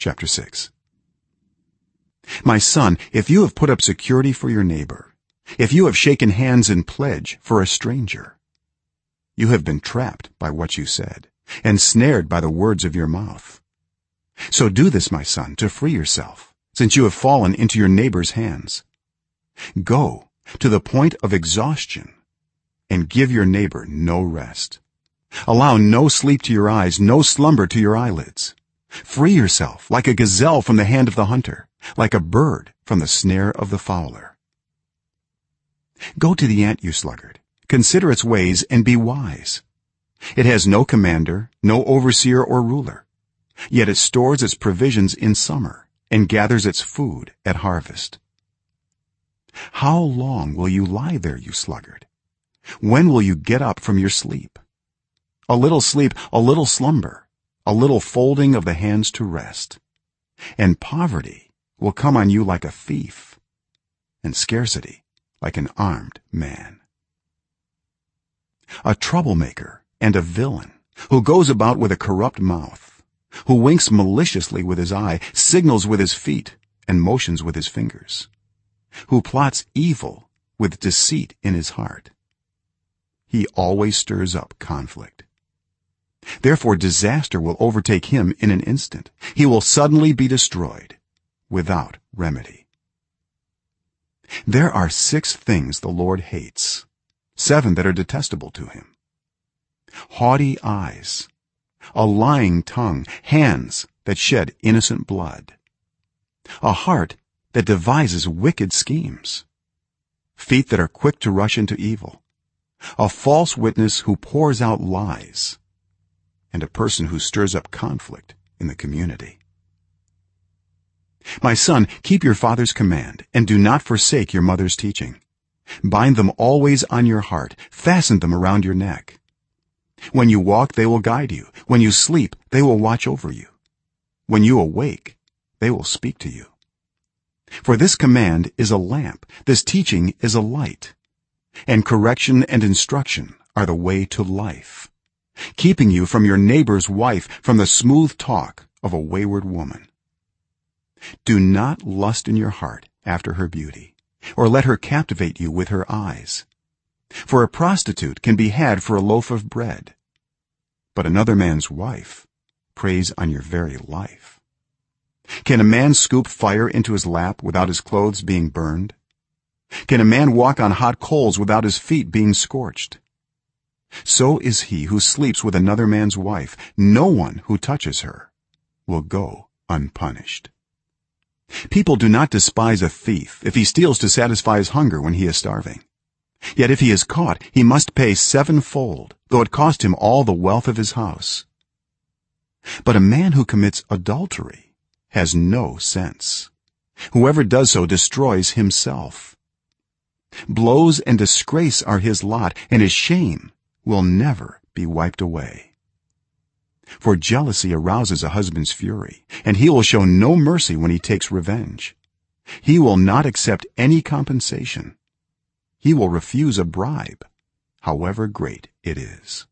chapter 6 my son if you have put up security for your neighbor if you have shaken hands in pledge for a stranger you have been trapped by what you said and snared by the words of your mouth. So do this my son to free yourself since you have fallen into your neighbor's hands. Go to the point of exhaustion and give your neighbor no rest. Allow no sleep to your eyes no slumber to your eyelids free yourself like a gazelle from the hand of the hunter like a bird from the snare of the fowler. Go to the ant you sluggard. Consider its ways and be wise. It has no commander no overseer or ruler. Yet it stores its provisions in summer and gathers its food at harvest. How long will you lie there you sluggard? When will you get up from your sleep? A little sleep a little slumber a little folding of the hands to rest. And poverty will come on you like a thief and scarcity like an armed man. A troublemaker and a villain who goes about with a corrupt mouth who winks maliciously with his eye signals with his feet and motions with his fingers who plots evil with deceit in his heart. He always stirs up conflict therefore disaster will overtake him in an instant. He will suddenly be destroyed without remedy. There are 6 things the lord hates seven that are detestable to him. Haughty eyes a lying tongue hands that shed innocent blood a heart that devises wicked schemes feet that are quick to rush into evil a false witness who pours out lies and a person who stirs up conflict in the community. My son keep your father's command and do not forsake your mother's teaching. Bind them always on your heart. Fasten them around your neck. When you walk they will guide you. When you sleep they will watch over you. When you awake they will speak to you. For this command is a lamp. This teaching is a light. And correction and instruction are the way to life keeping you from your neighbor's wife from the smooth talk of a wayward woman. Do not lust in your heart after her beauty or let her captivate you with her eyes. For a prostitute can be had for a loaf of bread but another man's wife preys on your very life. Can a man scoop fire into his lap without his clothes being burned? Can a man walk on hot coals without his feet being scorched so is he who sleeps with another man's wife. No one who touches her will go unpunished. People do not despise a thief if he steals to satisfy his hunger when he is starving. Yet if he is caught he must pay sevenfold though it cost him all the wealth of his house. But a man who commits adultery has no sense. Whoever does so destroys himself. Blows and disgrace are his lot and his shame will never be wiped away. For jealousy arouses a husband's fury and he will show no mercy when he takes revenge. He will not accept any compensation. He will refuse a bribe however great it is